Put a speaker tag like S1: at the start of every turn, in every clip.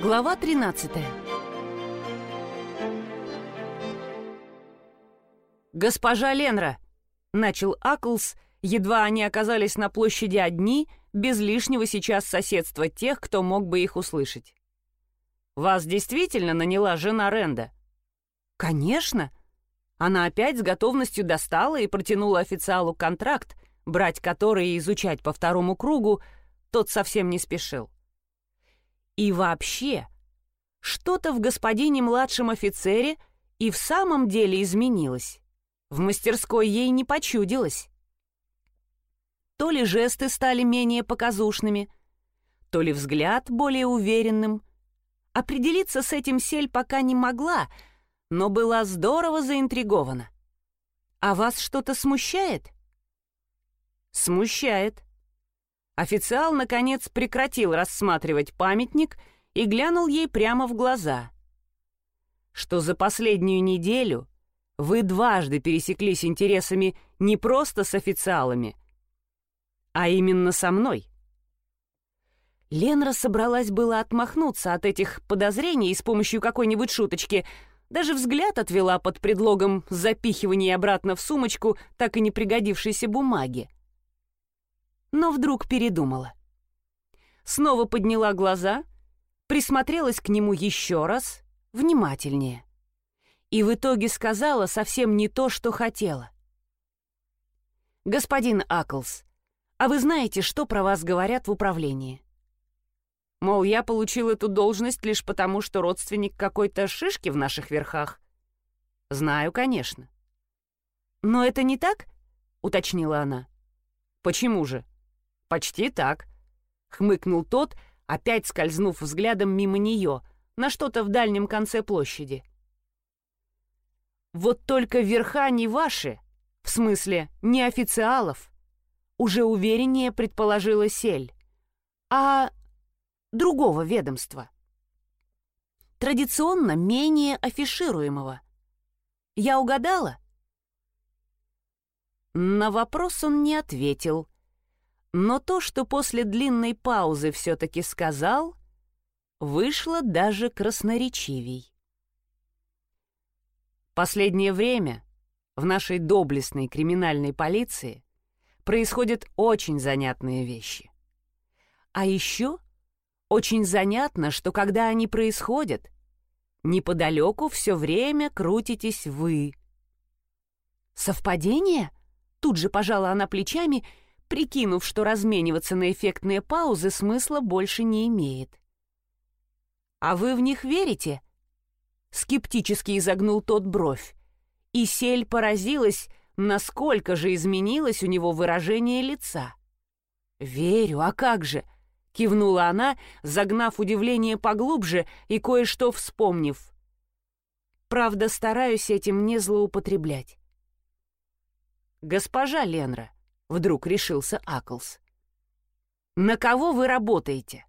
S1: Глава 13 «Госпожа Ленра!» — начал Аклс, едва они оказались на площади одни, без лишнего сейчас соседства тех, кто мог бы их услышать. «Вас действительно наняла жена Ренда?» «Конечно!» Она опять с готовностью достала и протянула официалу контракт, брать который и изучать по второму кругу, тот совсем не спешил. И вообще, что-то в господине младшем офицере и в самом деле изменилось. В мастерской ей не почудилось. То ли жесты стали менее показушными, то ли взгляд более уверенным. Определиться с этим Сель пока не могла — но была здорово заинтригована. «А вас что-то смущает?» «Смущает». Официал, наконец, прекратил рассматривать памятник и глянул ей прямо в глаза. «Что за последнюю неделю вы дважды пересеклись интересами не просто с официалами, а именно со мной». Ленра собралась было отмахнуться от этих подозрений с помощью какой-нибудь шуточки — даже взгляд отвела под предлогом запихивания обратно в сумочку так и не пригодившейся бумаги. Но вдруг передумала. Снова подняла глаза, присмотрелась к нему еще раз, внимательнее. И в итоге сказала совсем не то, что хотела. «Господин Аклс, а вы знаете, что про вас говорят в управлении?» Мол, я получил эту должность лишь потому, что родственник какой-то шишки в наших верхах. Знаю, конечно. Но это не так? Уточнила она. Почему же? Почти так. Хмыкнул тот, опять скользнув взглядом мимо нее, на что-то в дальнем конце площади. Вот только верха не ваши, в смысле, не официалов, уже увереннее предположила Сель, а другого ведомства. Традиционно менее афишируемого. Я угадала? На вопрос он не ответил, но то, что после длинной паузы все-таки сказал, вышло даже красноречивей. Последнее время в нашей доблестной криминальной полиции происходят очень занятные вещи. А еще очень занятно, что когда они происходят, неподалеку все время крутитесь вы. Совпадение? Тут же пожала она плечами, прикинув, что размениваться на эффектные паузы смысла больше не имеет. «А вы в них верите?» Скептически изогнул тот бровь, и Сель поразилась, насколько же изменилось у него выражение лица. «Верю, а как же? — кивнула она, загнав удивление поглубже и кое-что вспомнив. «Правда, стараюсь этим не злоупотреблять». «Госпожа Ленра», — вдруг решился Аклс, — «на кого вы работаете?»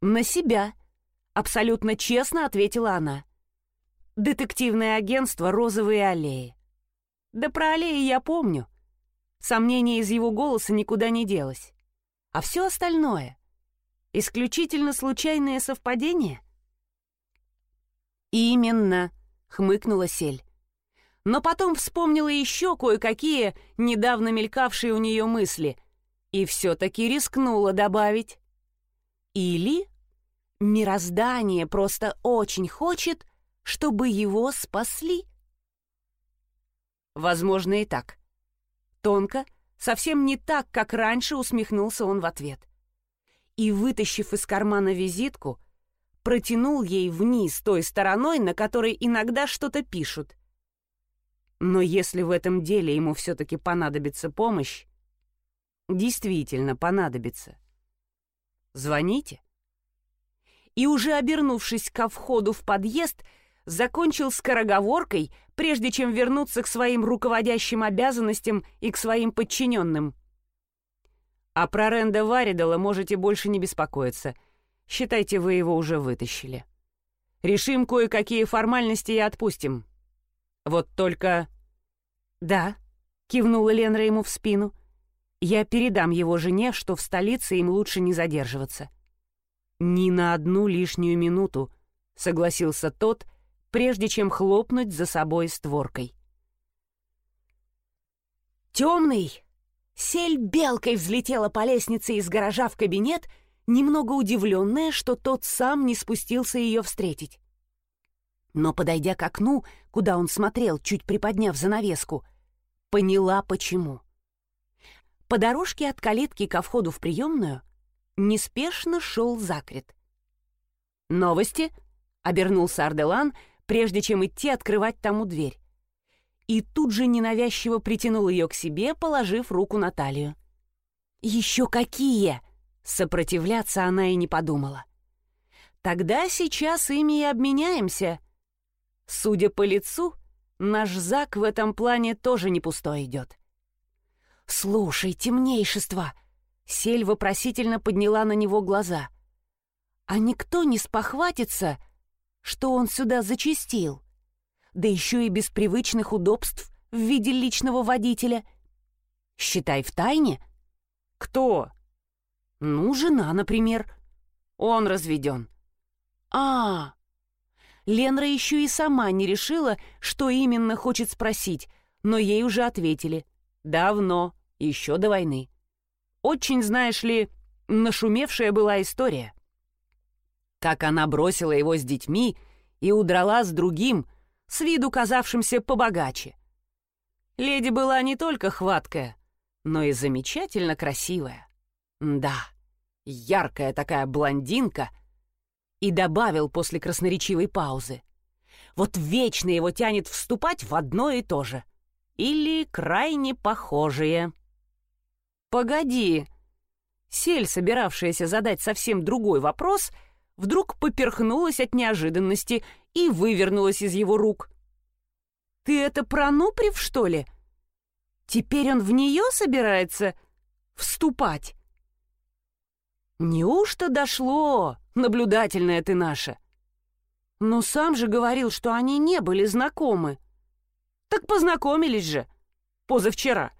S1: «На себя», — абсолютно честно ответила она. «Детективное агентство «Розовые аллеи». Да про аллеи я помню. Сомнение из его голоса никуда не делось. А все остальное — исключительно случайное совпадение? «Именно», — хмыкнула Сель. Но потом вспомнила еще кое-какие недавно мелькавшие у нее мысли и все-таки рискнула добавить. Или мироздание просто очень хочет, чтобы его спасли. Возможно и так. Тонко, Совсем не так, как раньше усмехнулся он в ответ. И, вытащив из кармана визитку, протянул ей вниз той стороной, на которой иногда что-то пишут. Но если в этом деле ему все-таки понадобится помощь, действительно понадобится, звоните. И уже обернувшись ко входу в подъезд, закончил скороговоркой, прежде чем вернуться к своим руководящим обязанностям и к своим подчиненным. А про Ренда Варидала можете больше не беспокоиться. Считайте, вы его уже вытащили. Решим кое-какие формальности и отпустим. Вот только... Да, кивнула Ленра ему в спину. Я передам его жене, что в столице им лучше не задерживаться. «Ни на одну лишнюю минуту», — согласился тот, прежде чем хлопнуть за собой створкой. «Темный!» Сель белкой взлетела по лестнице из гаража в кабинет, немного удивленная, что тот сам не спустился ее встретить. Но, подойдя к окну, куда он смотрел, чуть приподняв занавеску, поняла, почему. По дорожке от калитки ко входу в приемную неспешно шел закрет. «Новости?» — обернулся Арделан, прежде чем идти открывать тому дверь. И тут же ненавязчиво притянул ее к себе, положив руку на талию. «Еще какие!» — сопротивляться она и не подумала. «Тогда сейчас ими и обменяемся», Судя по лицу, наш Зак в этом плане тоже не пустой идет. «Слушай, темнейшество!» Сель вопросительно подняла на него глаза. «А никто не спохватится, что он сюда зачистил? Да еще и без привычных удобств в виде личного водителя. Считай в тайне. Кто? Ну, жена, например. Он разведен. А, Ленра еще и сама не решила, что именно хочет спросить, но ей уже ответили. Давно, еще до войны. Очень, знаешь ли, нашумевшая была история. Как она бросила его с детьми и удрала с другим, с виду казавшимся побогаче. Леди была не только хваткая, но и замечательно красивая. Да, яркая такая блондинка и добавил после красноречивой паузы. Вот вечно его тянет вступать в одно и то же. Или крайне похожие. «Погоди!» Сель, собиравшаяся задать совсем другой вопрос, вдруг поперхнулась от неожиданности и вывернулась из его рук. «Ты это про Нуприв, что ли? Теперь он в нее собирается вступать?» «Неужто дошло?» Наблюдательная ты наша. Но сам же говорил, что они не были знакомы. Так познакомились же. Позавчера.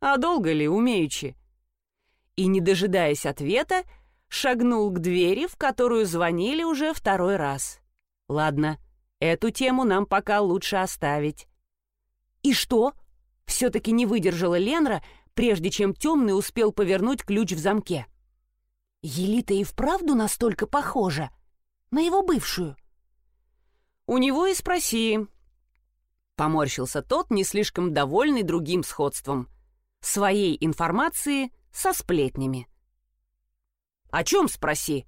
S1: А долго ли, умеючи? И, не дожидаясь ответа, шагнул к двери, в которую звонили уже второй раз. Ладно, эту тему нам пока лучше оставить. И что? Все-таки не выдержала Ленра, прежде чем темный успел повернуть ключ в замке. — Елита и вправду настолько похожа на его бывшую. «У него и спроси», — поморщился тот, не слишком довольный другим сходством, своей информации со сплетнями. «О чем спроси?»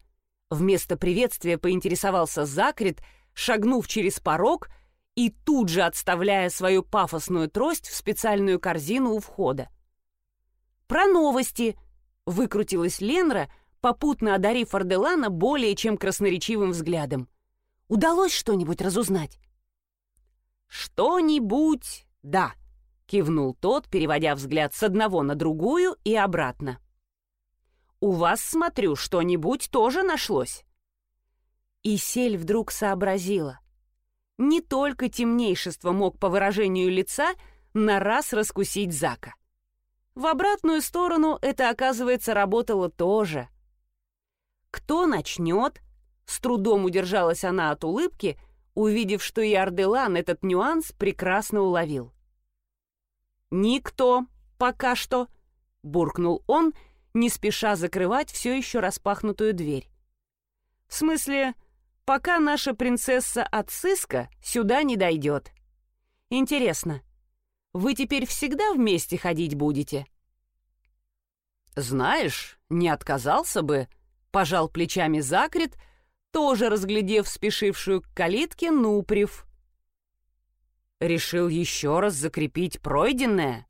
S1: Вместо приветствия поинтересовался Закрит, шагнув через порог и тут же отставляя свою пафосную трость в специальную корзину у входа. «Про новости!» — выкрутилась Ленра, попутно одарив Арделана более чем красноречивым взглядом. «Удалось что-нибудь разузнать?» «Что-нибудь, да», — кивнул тот, переводя взгляд с одного на другую и обратно. «У вас, смотрю, что-нибудь тоже нашлось?» И Сель вдруг сообразила. Не только темнейшество мог по выражению лица на раз раскусить Зака. В обратную сторону это, оказывается, работало тоже — кто начнет? С трудом удержалась она от улыбки, увидев, что и Арделан этот нюанс прекрасно уловил. «Никто, пока что», — буркнул он, не спеша закрывать все еще распахнутую дверь. «В смысле, пока наша принцесса от сыска сюда не дойдет. Интересно, вы теперь всегда вместе ходить будете?» «Знаешь, не отказался бы», Пожал плечами Закрит, тоже разглядев спешившую к калитке Нуприв. Решил еще раз закрепить пройденное?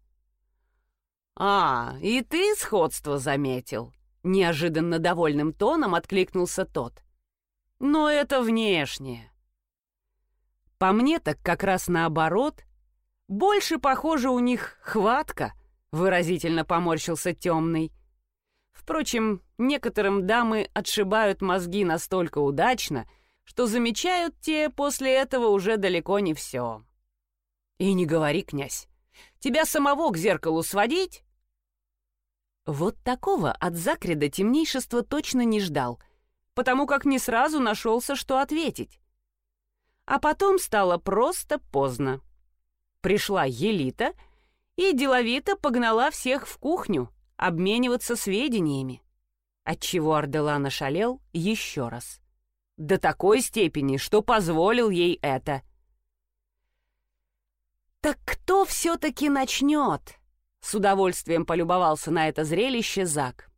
S1: «А, и ты сходство заметил?» Неожиданно довольным тоном откликнулся тот. «Но это внешнее». По мне так как раз наоборот. Больше, похоже, у них хватка, выразительно поморщился темный. Впрочем, некоторым дамы отшибают мозги настолько удачно, что замечают те после этого уже далеко не все. И не говори, князь, тебя самого к зеркалу сводить? Вот такого от Закрида темнейшества точно не ждал, потому как не сразу нашелся, что ответить. А потом стало просто поздно. Пришла Елита и деловито погнала всех в кухню обмениваться сведениями, отчего Арделан ошалел еще раз. До такой степени, что позволил ей это. «Так кто все-таки начнет?» С удовольствием полюбовался на это зрелище Зак.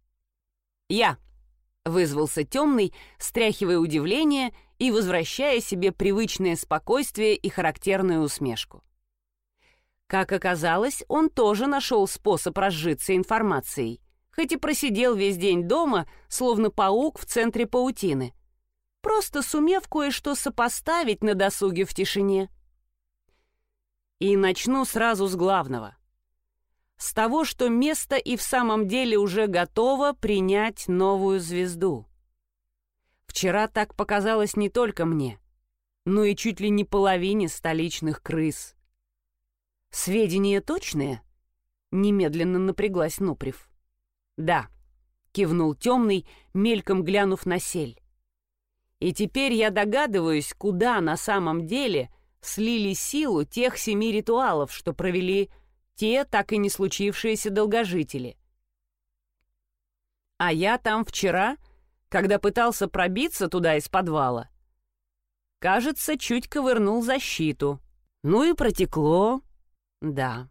S1: «Я», — вызвался темный, стряхивая удивление и возвращая себе привычное спокойствие и характерную усмешку. Как оказалось, он тоже нашел способ разжиться информацией, хоть и просидел весь день дома, словно паук в центре паутины, просто сумев кое-что сопоставить на досуге в тишине. И начну сразу с главного. С того, что место и в самом деле уже готово принять новую звезду. Вчера так показалось не только мне, но и чуть ли не половине столичных крыс. «Сведения точные?» — немедленно напряглась Нуприв. «Да», — кивнул темный, мельком глянув на сель. «И теперь я догадываюсь, куда на самом деле слили силу тех семи ритуалов, что провели те, так и не случившиеся долгожители. А я там вчера, когда пытался пробиться туда из подвала, кажется, чуть ковырнул защиту. Ну и протекло, да.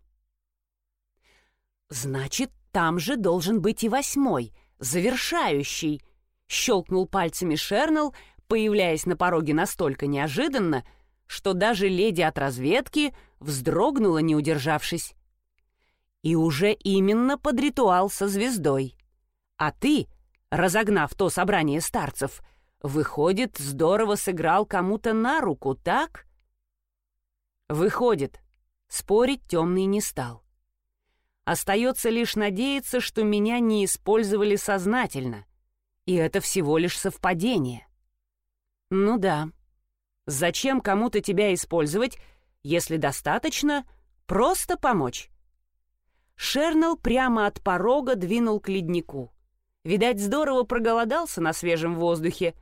S1: Значит, там же должен быть и восьмой, завершающий, щелкнул пальцами Шернел, появляясь на пороге настолько неожиданно, что даже леди от разведки вздрогнула, не удержавшись. И уже именно под ритуал со звездой. А ты, разогнав то собрание старцев, выходит, здорово сыграл кому-то на руку, так? Выходит, Спорить темный не стал. Остается лишь надеяться, что меня не использовали сознательно, и это всего лишь совпадение. Ну да. Зачем кому-то тебя использовать, если достаточно просто помочь? Шернел прямо от порога двинул к леднику. Видать, здорово проголодался на свежем воздухе,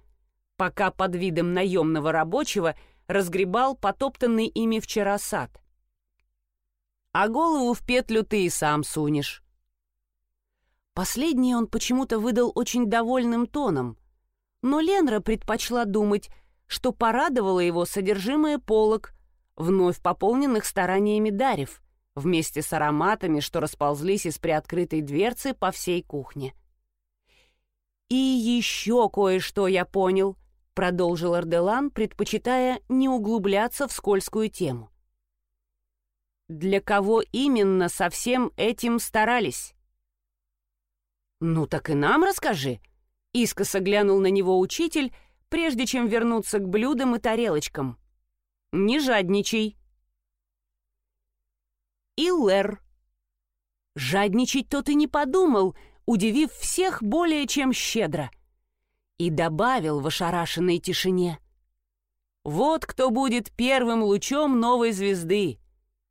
S1: пока под видом наемного рабочего разгребал потоптанный ими вчера сад а голову в петлю ты и сам сунешь. Последнее он почему-то выдал очень довольным тоном, но Ленра предпочла думать, что порадовало его содержимое полок, вновь пополненных стараниями Дарев, вместе с ароматами, что расползлись из приоткрытой дверцы по всей кухне. «И еще кое-что я понял», — продолжил Арделан, предпочитая не углубляться в скользкую тему. Для кого именно со всем этим старались? «Ну так и нам расскажи», — искоса глянул на него учитель, прежде чем вернуться к блюдам и тарелочкам. «Не жадничай». Иллер. Жадничать тот и не подумал, удивив всех более чем щедро. И добавил в ошарашенной тишине. «Вот кто будет первым лучом новой звезды.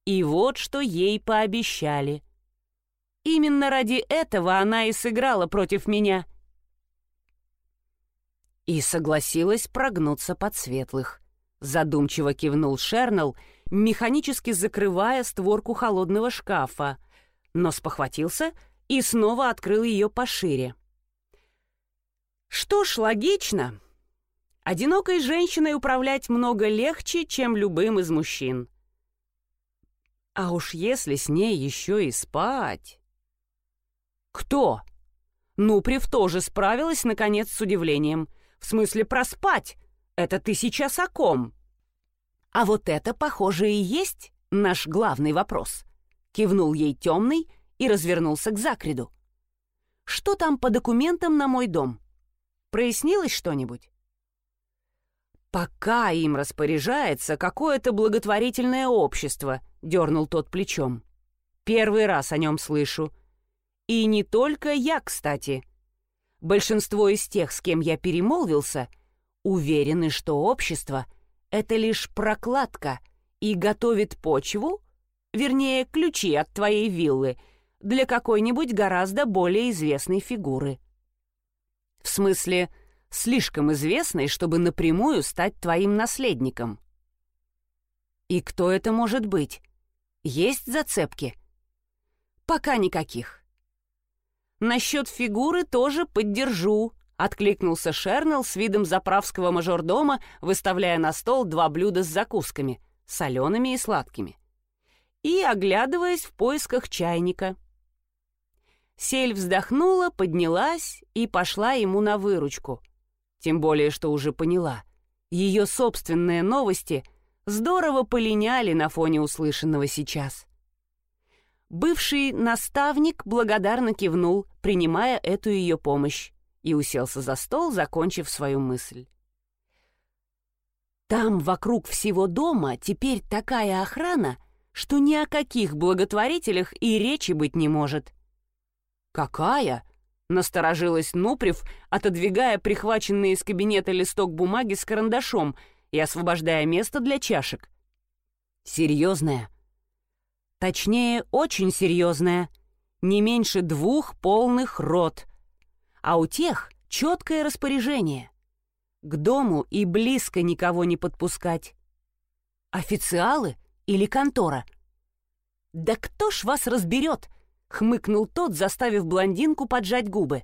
S1: И вот что ей пообещали. Именно ради этого она и сыграла против меня. И согласилась прогнуться под светлых. Задумчиво кивнул Шернел, механически закрывая створку холодного шкафа, но спохватился и снова открыл ее пошире. Что ж, логично. Одинокой женщиной управлять много легче, чем любым из мужчин. А уж если с ней еще и спать... Кто? Нуприв тоже справилась, наконец, с удивлением. В смысле проспать? Это ты сейчас о ком? А вот это, похоже, и есть наш главный вопрос. Кивнул ей темный и развернулся к Закриду. Что там по документам на мой дом? Прояснилось что-нибудь? «Пока им распоряжается какое-то благотворительное общество», — дернул тот плечом. «Первый раз о нем слышу. И не только я, кстати. Большинство из тех, с кем я перемолвился, уверены, что общество — это лишь прокладка и готовит почву, вернее, ключи от твоей виллы, для какой-нибудь гораздо более известной фигуры. В смысле, слишком известной, чтобы напрямую стать твоим наследником. И кто это может быть? Есть зацепки? Пока никаких. Насчет фигуры тоже поддержу, откликнулся Шернелл с видом заправского мажордома, выставляя на стол два блюда с закусками, солеными и сладкими, и оглядываясь в поисках чайника. Сель вздохнула, поднялась и пошла ему на выручку. Тем более, что уже поняла. Ее собственные новости здорово полиняли на фоне услышанного сейчас. Бывший наставник благодарно кивнул, принимая эту ее помощь, и уселся за стол, закончив свою мысль. Там вокруг всего дома теперь такая охрана, что ни о каких благотворителях и речи быть не может. «Какая?» — насторожилась Нуприв, отодвигая прихваченный из кабинета листок бумаги с карандашом и освобождая место для чашек. «Серьезная?» «Точнее, очень серьезная. Не меньше двух полных рот. А у тех четкое распоряжение. К дому и близко никого не подпускать. Официалы или контора?» «Да кто ж вас разберет?» — хмыкнул тот, заставив блондинку поджать губы.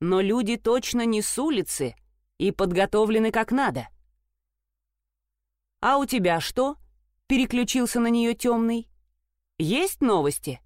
S1: «Но люди точно не с улицы и подготовлены как надо». «А у тебя что?» — переключился на нее темный. «Есть новости?»